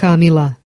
Camila.